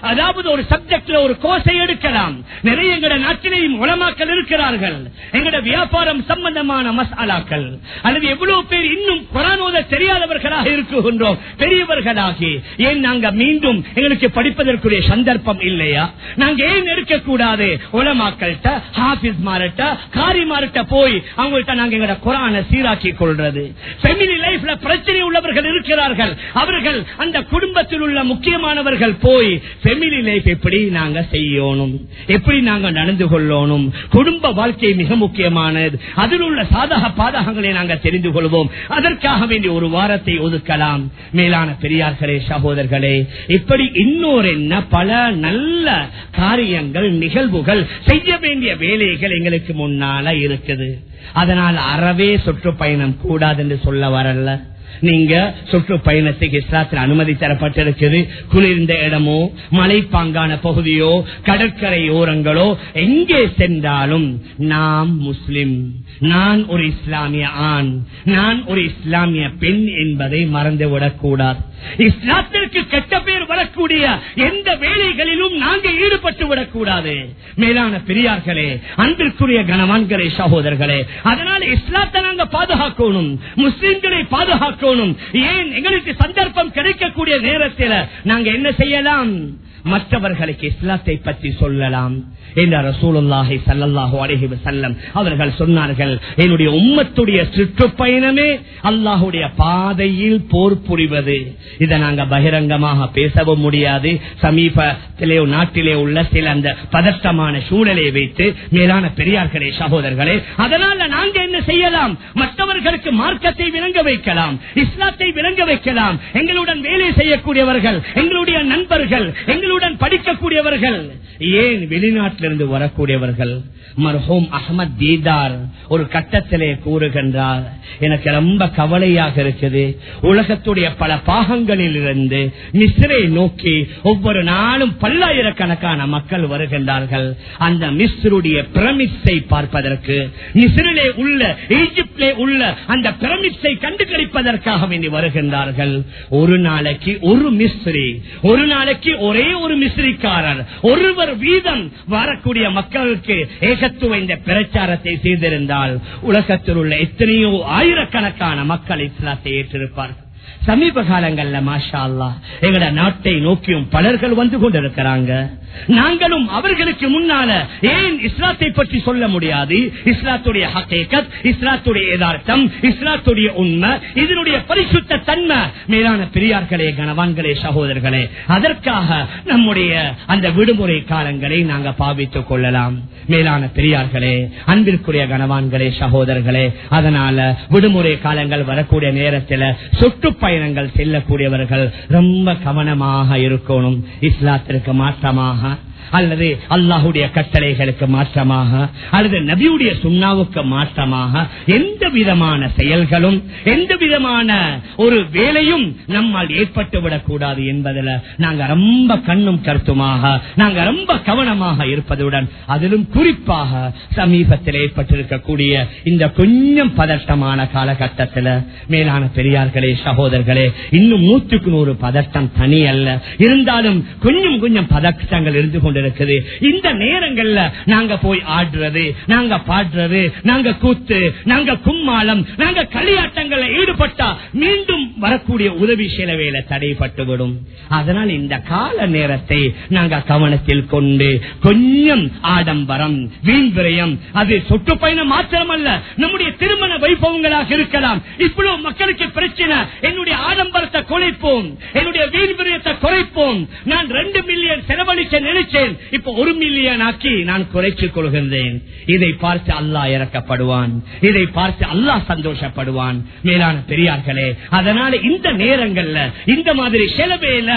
அதாவது ஒரு சப்ஜெக்ட்ல ஒரு கோர்ஸை எடுக்கலாம். நிறைய எங்கட நாட்டிலேயும் உளமாக்கல் இருக்கிறார்கள். எங்கட வியாபாரம் சம்பந்தமான மசாலாக்கள். அல்லது எவ்வளவு பேர் இன்னும் குரானோத தெரியாதவர்களாக இருக்குகின்றோம் பெரியவர்களாகி ஏன் நாங்க மீண்டும் எங்களுக்கு படிப்பதற்குரிய சந்தர்ப்பம் இல்லையா? நாங்க ஏன் எடுக்கக்கூடாது? உலமாக்கள்கிட்ட ஹாபிஸ் மார்ட்ட காரி மார்ட்ட போய் அவங்கள்ட்ட நாங்க எங்கட குரான சீராக்கி கொள்றது. ஃபெமிலி லைஃப்ல பிரச்சனை உள்ளவர்கள் இருக்கிறார்கள். அவர்கள் அந்த குடும்பத்தில் உள்ள முக்கியமானவர்கள் போய் ஃபெமிலி லைஃப் எப்படி நாங்க செய்யணும்? எப்படி நாங்க நடந்து கொள்ளணும்? குடும்ப வாழ்க்கை மிக முக்கியமானது. அதில் உள்ள சாதக பாதகங்களை நாங்க தெரிந்து கொள்வோம். அதற்காக வேண்டிய ஒரு வாரத்தை ஒதுக்கலாம். மேலான பெரியார்களே சகோதரர்களே இப்படி இன்னொரு என்ன பல நல்ல காரியங்கள் நிகழ்வுகள் செய்ய வேண்டிய வேலைகள் எங்களுக்கு முன்னால இருக்குது. அதனால் அறவே சுற்றுப்பயணம் கூடாது என்று சொல்ல வரல. நீங்க சுற்றுப்பயணத்துக்கு இஸ்லாத்தில் அனுமதி தரப்பட்டிருக்கிறது. குளிர்ந்த இடமோ மலைப்பாங்கான பகுதியோ கடற்கரை ஓரங்களோ எங்கே சென்றாலும் நாம் முஸ்லிம். நான் ஒரு இஸ்லாமிய ஆண் நான் ஒரு இஸ்லாமிய பெண் என்பதை மறந்துவிடக் கூடாது இஸ்லாத்திற்கு கெட்ட பேர் வரக்கூடிய எந்த வேலைகளிலும் நாங்கள் ஈடுபட்டு விடக்கூடாது மேலான பெரியார்களே அன்பிற்குரிய கனவான்களே சகோதரர்களே அதனால இஸ்லாத்தை நாங்க பாதுகாக்கணும் முஸ்லிம்களை பாதுகாக்கணும். ஏன் எங்களுக்கு சந்தர்ப்பம் கிடைக்கக்கூடிய நேரத்தில் நாங்க என்ன செய்யலாம்? மற்றவர்களுக்கு இஸ்லாத்தை பற்றி சொல்லலாம் என்ற ரசூலுல்லாஹி ஸல்லல்லாஹு அலைஹி வஸல்லம் அவர்கள் சொன்னார்கள். என்னுடைய உம்மத்துடைய சுற்றுப்பயணமே அல்லாஹுடைய பாதையில் போர் புரிவது இதை நாங்க பகிரங்கமாக பேசவும் முடியாது. சமீபத்திலே நாட்டிலே உள்ள சில அந்த பதட்டமான சூழலை வைத்து மேலான பெரியார்களே சகோதரர்களே அதனால நாங்க என்ன செய்யலாம்? மற்றவர்களுக்கு மார்க்கத்தை விளங்க வைக்கலாம் இஸ்லாத்தை விளங்க வைக்கலாம். எங்களுடன் வேலை செய்யக்கூடியவர்கள் எங்களுடைய நண்பர்கள் எங்களுடைய எங்களுடன் படிக்கக்கூடியவர்கள். ஏன் வெளிநாட்டிலிருந்து வரக்கூடியவர்கள்? மர்ஹூம் அகமத் தீதார் ஒரு கட்டத்திலே கூறுகின்றார் எனக்கு ரொம்ப கவலையாக இருக்குது. உலகத்துடைய பல பாகங்களில் இருந்து மிஸ்ரை நோக்கி ஒவ்வொரு நாளும் பல்லாயிரக்கணக்கான மக்கள் வருகின்றார்கள். அந்த மிஸ்ருடைய பிரமிஸை பார்ப்பதற்கு மிஸ்ரிலே உள்ள ஈஜிப்டிலே உள்ள அந்த பிரமிஸை கண்டுகளிப்பதற்காக வேண்டி வருகின்றார்கள். ஒரு நாளைக்கு ஒரு மிஸ்ரி ஒரு நாளைக்கு ஒரே ஒரு மிஸ்ரிக்காரர் ஒருவர் வீதம் வரக்கூடிய மக்களுக்கு ஏகத்துவ இந்த பிரச்சாரத்தை செய்திருந்தால் உலகத்தில் உள்ள எத்தனையோ ஆயிரக்கணக்கான மக்கள் இஸ்லாத்தை ஏற்றிருப்பார்கள். சமீப காலங்கள்ல மாஷா அல்லா எங்கட நாட்டை நோக்கியும் பலர்கள் வந்து கொண்டிருக்கிறாங்க. நாங்களும் அவர்களுக்கு முன்னால ஏன் இஸ்லாத்தை பற்றி சொல்ல முடியாது? இஸ்லாத்துடைய ஹக்கேக்கத் இஸ்லாத்துடைய யதார்த்தம் இஸ்லாத்துடைய உண்மை இதனுடைய பரிசுத்த தன்மை. மேலான பெரியார்களே கனவான்களே சகோதரர்களே அதற்காக நம்முடைய அந்த விடுமுறை காலங்களை நாங்கள் பாவித்துக் கொள்ளலாம். மேலான பெரியார்களே அன்பிற்குரிய கனவான்களே சகோதரர்களே அதனால விடுமுறை காலங்கள் வரக்கூடிய நேரத்தில் சுற்றுப்பயணங்கள் செல்லக்கூடியவர்கள் ரொம்ப கவனமாக இருக்கணும். இஸ்லாத்திற்கு மாற்றமாக Uh-huh. அல்லது அல்லாஹுடைய கட்டளைகளுக்கு மாற்றமாக அல்லது நபியுடைய சுண்ணாவுக்கு மாற்றமாக எந்த விதமான செயல்களும் எந்த விதமான ஒரு வேலையும் நம்மால் ஏற்பட்டு விடக்கூடாது என்பதில் நாங்க ரொம்ப கண்ணும் கருத்துமாக நாங்க ரொம்ப கவனமாக இருப்பதுடன் அதிலும் குறிப்பாக சமீபத்தில் ஏற்பட்டிருக்கக்கூடிய இந்த கொஞ்சம் பதட்டமான காலகட்டத்தில் மேலான பெரியார்களே சகோதரர்களே இன்னும் நூற்றுக்கு நூறு பதட்டம் தனி அல்ல. இருந்தாலும் கொஞ்சம் கொஞ்சம் பதட்டங்கள் இருந்து கொண்டிருக்குது. இந்த நேரங்கள்ல நாங்க போய் ஆடுறது நாங்க பாடுறது நாங்க கூத்து நாங்க கும்மாளம் நாங்க களியாட்டங்கள்ல ஈடுபட்டா மீண்டும் வரக்கூடிய உதவி செலவேல தடைப்பட்டுவிடும் அதனால் இந்த கால நேரத்தை நாங்க கவனத்தில் கொண்டு கொஞ்சம் ஆடம்பரம் வீண் விரயம் அது சுற்றுப்பயணம் மாத்திரமல்ல நம்முடைய திருமண வைபவங்களாக இருக்கலாம். இவ்வளவு மக்களுக்கு பிரச்சனை என்னுடைய ஆடம்பரத்தை குறைப்போம் என்னுடைய வீண் விரயத்தை குறைப்போம். நான் ரெண்டு மில்லியன் செலவழிக்க நினைச்சேன் இப்ப ஒரு மில்லியன் ஆக்கி நான் குறைத்துக் கொள்கின்றேன். இதை பார்த்து அல்லாஹ் இறக்கப்படுவான். இதை பார்த்து அல்லாஹ் சந்தோஷப்படுவான். மேலான பெரியார்களே அதனால இந்த நேரங்கள்ல இந்த மாதிரி செலவேல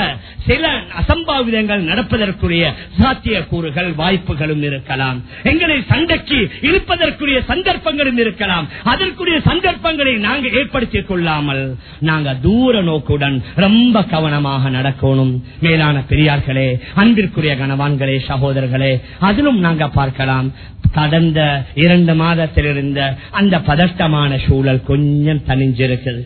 சில அசம்பாவிதங்கள் நடப்பதற்குரிய சாத்திய கூறுகள் வாய்ப்புகளும் இருக்கலாம். எங்களை சண்டைக்கு இருப்பதற்குரிய சந்தர்ப்பங்களும் இருக்கலாம். அதற்குரிய சந்தர்ப்பங்களை நாங்கள் ஏற்படுத்திக் கொள்ளாமல் நாங்கள் தூர நோக்குடன் ரொம்ப கவனமாக நடக்கணும். மேலான பெரியார்களே அன்பிற்குரிய கணவான்களே சகோதரர்களே அதிலும் நாங்க பார்க்கலாம். கடந்த இரண்டு மாதத்தில் இருந்த அந்த பதட்டமான சூழல் கொஞ்சம் தனிஞ்சிருக்குது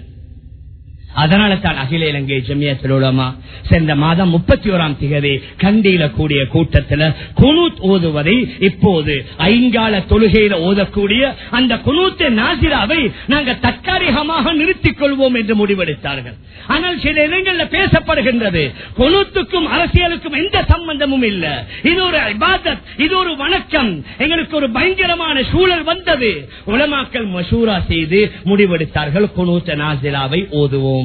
அதனால தான் அகில இலங்கை ஜமியத்தில் சென்ற மாதம் முப்பத்தி ஓராம் திகதி கண்டியில கூடிய கூட்டத்தில் குனூத் ஓதுவதை இப்போது ஐங்கால தொழுகையில ஓதக்கூடிய அந்த குனூத்து நாசிராவை நாங்க தற்காலிகமாக நிறுத்திக் கொள்வோம் என்று முடிவெடுத்தார்கள். ஆனால் சில இடங்களில் பேசப்படுகின்றது. குனூத்துக்கும் அரசியலுக்கும் எந்த சம்பந்தமும் இல்ல. இது ஒரு இபாதத் இது ஒரு வணக்கம். எங்களுக்கு ஒரு பயங்கரமான சூழல் வந்தது. உலமாக்கள் மசூரா செய்து முடிவெடுத்தார்கள். குனூத்த நாசிராவை ஓதுவோம்.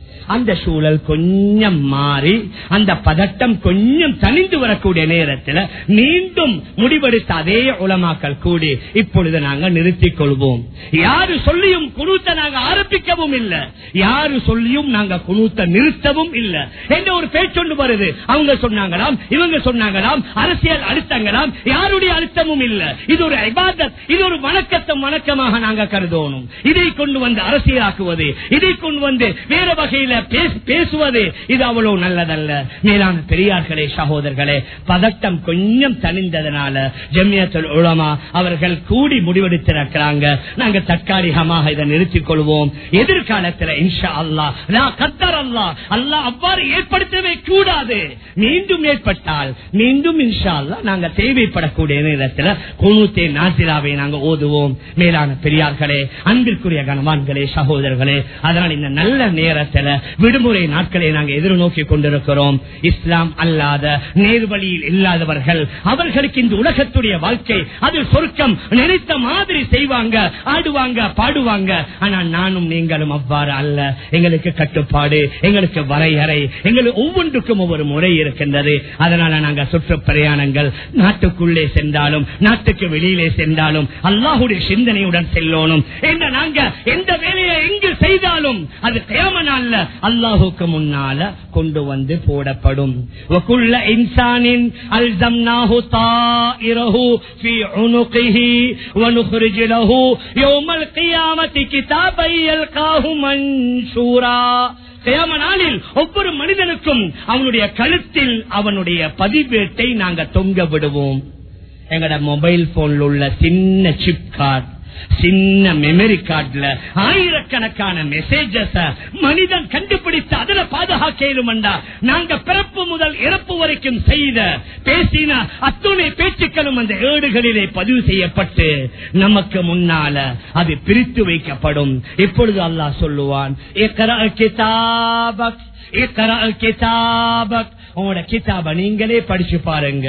அந்த சூழல் கொஞ்சம் மாறி அந்த பதட்டம் கொஞ்சம் தனிந்து வரக்கூடிய நேரத்தில் மீண்டும் முடிவெடுத்த அதே உலமாக்கல் கூடி இப்பொழுது நாங்கள் நிறுத்திக் கொள்வோம். யாரு சொல்லியும் குணூத்த நாங்கள் ஆரம்பிக்கவும் இல்லை. யாரு சொல்லியும் நாங்கள் குணூத்த நிறுத்தவும் இல்லை. என்ற ஒரு பேச்சொண்டு வருது. அவங்க சொன்னாங்களாம் இவங்க சொன்னாங்களாம் அரசியல் அழுத்தங்களாம் யாருடைய அழுத்தமும் இல்லை. இது ஒரு இபாதத் இது ஒரு வணக்கத்தை வணக்கமாக நாங்கள் கருதணும். இதை கொண்டு வந்து அரசியலாக்குவது இதை கொண்டு வந்து வேற வகையில் பேச- பேசுவது இது அவ்வளவு நல்லதல்ல. மேலான பெரியார்களே சகோதரர்களே பதட்டம் கொஞ்சம் தனிந்ததனால ஜமியத்துல் உளமா அவர்கள் கூடி முடிவெடுத்திருக்கிறாங்க. நாங்க தற்காலிகமாக இதை நிறுத்திக் கொள்வோம். எதிர்காலத்தில் இன்ஷா அல்லா லா கத்தர் அல்லா அல்லா அவ்வாறு ஏற்படுத்தவே கூடாது. மீண்டும் ஏற்பட்டால் மீண்டும் இன்ஷா அல்லா நாங்க தேவைப்படக்கூடிய நேரத்தில் குணூத்தே நாசிராவை நாங்க ஓதுவோம். மேலான பெரியார்களே அன்பிற்குரிய கனவான்களே சகோதரர்களே அதனால் இந்த நல்ல நேரத்தில் விடுமுறை நாட்களை நாங்கள் எதிர்நோக்கி கொண்டிருக்கிறோம். இஸ்லாம் அல்லாத நேர்வழியில் இல்லாதவர்கள் அவர்களுக்கு இந்த உலகத்துடைய வாழ்க்கை அது சொர்க்கம் நினைத்த மாதிரி செய்வாங்க ஆடுவாங்க பாடுவாங்க. ஆனால் நானும் நீங்களும் அவ்வாறு அல்ல. எங்களுக்கு கட்டுப்பாடு எங்களுக்கு வரையறை எங்களுக்கு ஒவ்வொன்றுக்கும் ஒவ்வொரு முறை இருக்கின்றது. அதனால நாங்க சுற்று பிரயாணங்கள் நாட்டுக்குள்ளே சென்றாலும் நாட்டுக்கு வெளியிலே சென்றாலும் அல்லாஹுடைய சிந்தனையுடன் செல்லணும். என்ன நாங்க எந்த வேலையை எங்கு செய்தாலும் அது தேம நாள்ல அல்லாஹுக்கு முன்னால கொண்டு வந்து போடப்படும் وَكُلَّ إِنسَانٍ أَلْزَمْنَاهُ طَائِرَهُ فِي عُنُقِهِ وَنُخْرِجُ لَهُ يَوْمَ الْقِيَامَةِ كِتَابًا يَلْقَاهُ مَنشُورًا கியாம நாளில் ஒவ்வொரு மனிதனுக்கும் அவனுடைய கழுத்தில் அவனுடைய பதிவேட்டை நாங்க தொங்க விடுவோம் எங்கட மொபைல் போன்ல உள்ள சின்ன சிப் கார்டு சின்ன மெமரி கார்டுல ஆயிரக்கணக்கான மெசேஜஸ் மனிதன் கண்டுபிடித்து அதுல பாதுகாக்கலும்டா நாங்க பிறப்பு முதல் இறப்பு வரைக்கும் செய்த பேசின அத்துணை பேச்சுக்களும் அந்த ஏடுகளிலே பதிவு செய்யப்பட்டு நமக்கு முன்னால அது பிரித்து வைக்கப்படும். இப்பொழுது அல்லாஹ் சொல்லுவான் "இக்ரா கிதாபக் கிதாபக் உங்களோட கிதாப நீங்களே படிச்சு பாருங்க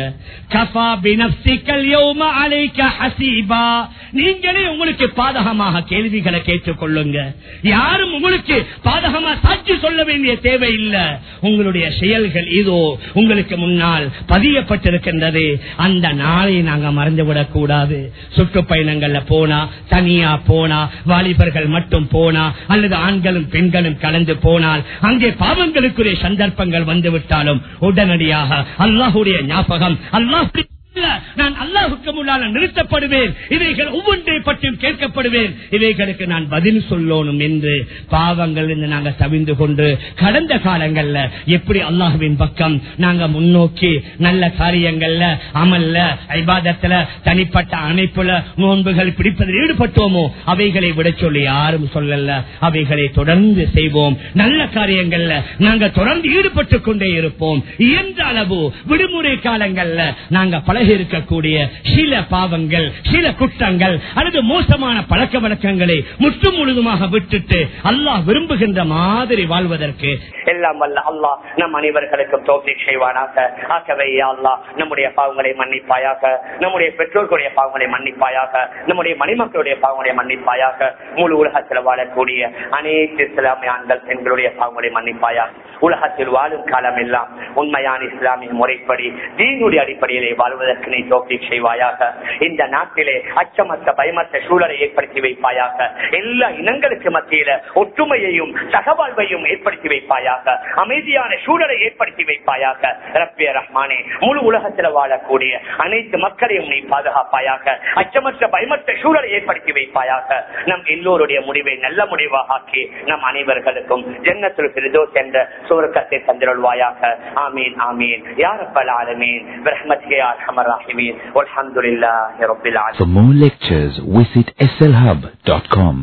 கஃபா பினப்சிக்கல் யௌம அலைக்க ஹசீபா நீங்களே உங்களுக்கு பாதகமாக கேள்விகளை கேட்டுக் கொள்ளுங்க யாரும் உங்களுக்கு பாதகமா சாட்சி சொல்ல வேண்டிய தேவை இல்ல. உங்களுடைய செயல்கள் இதோ உங்களுக்கு முன்னால் பதியப்பட்டிருக்கின்றது. அந்த நாளை நாங்க மறந்துவிடக் கூடாது சுற்றுப்பயணங்கள்ல போனா தனியா போனா வாலிபர்கள் மட்டும் போனா அல்லது ஆண்களும் பெண்களும் கலந்து போனால் அங்கே பாவங்களுக்குரிய சந்தர்ப்பங்கள் வந்துவிட்டாலும் உடனடியாக அல்லாஹுடைய ஞாபகம் அல்லாஹ் நான் அல்லாஹுக்கு முன்னால் நிறுத்தப்படுவேன். இவைகள் ஒவ்வொன்றை பற்றியும் கேட்கப்படுவேன். இவைகளுக்கு நான் பதில் சொல்லணும் என்று பாவங்கள் இருந்து நாங்க தவிந்து கொண்டு கடந்த காலங்கள்ல எப்படி அல்லாஹுவின் பக்கம் நாங்க முன்னோக்கி நல்ல காரியங்கள்ல அமல்ல ஐபாதத்துல தனிப்பட்ட அமைப்புல நோன்புகள் பிடிப்பதில் ஈடுபட்டோமோ அவைகளை விட சொல்லி யாரும் சொல்லல. அவைகளை தொடர்ந்து செய்வோம். நல்ல காரியங்கள்ல நாங்க தொடர்ந்து ஈடுபட்டுக் கொண்டே இருப்போம். இயன்ற அளவு விடுமுறை காலங்கள்ல நாங்க இருக்கக்கூடிய சில பாவங்கள் சில குற்றங்கள் அல்லது மோசமான பழக்க வழக்கங்களை முற்று முழுதுமாக விட்டுட்டு அல்லாஹ் விரும்புகின்ற மாதிரி வாழ்வதற்கு எல்லாம் வல்ல அல்லாஹ் நம் அனைவர்களுக்கும் தோப்பிக் செய்வானாக. ஆகவே அல்லாஹ் நம்முடைய பாவங்களை மன்னிப்பாயாக நம்முடைய பெற்றோர்களுடைய பாவங்களை மன்னிப்பாயாக நம்முடைய மணிமக்களுடைய பாவங்களை மன்னிப்பாயாக முழு உலகத்தில் வாழக்கூடிய அனைத்து இஸ்லாமிய ஆண்கள் பெண்களுடைய பாவங்களை மன்னிப்பாயாக. உலகத்தில் வாழும் காலம் எல்லாம் உண்மையான இஸ்லாமிய முறைப்படி தீனுடைய அடிப்படையிலே வாழ்வதற்கு நீ தோப்பிக் செய்வாயாக. இந்த நாட்டிலே அச்சமற்ற பயமற்ற சூழலை ஏற்படுத்தி வைப்பாயாக. எல்லா இனங்களுக்கு மத்தியில ஒற்றுமையையும் சகவாழ்வையும் ஏற்படுத்தி வைப்பாயாக. அமைதியான சூழலை ஏற்படுத்தி வைப்பாயாக. ரப்பிய ரஹ்மானே முழு உலகத்தில் வாழக்கூடிய அனைத்து மக்களையும் நீ பாதுகாப்பாயாக. அச்சமற்ற பயமற்ற சூழலை ஏற்படுத்தி வைப்பாயாக. நம் எல்லோருடைய முடிவை நல்ல முடிவாக ஆக்கி நம் அனைவர்களுக்கும் ஜன்னத்துல் பிரதோஸ் என்ற சுவர்க்கத்தை தந்திருள்வாயாக ஆமீன் ஆமீன் யார் அப்பல் ஆலமீன் பிரஹ்மத்கே அர்ஹமர் ராஹிமீன் அல்ஹம்துலில்லாஹி ரப்பில் ஆலமீன் For more lectures, visit slhub.com.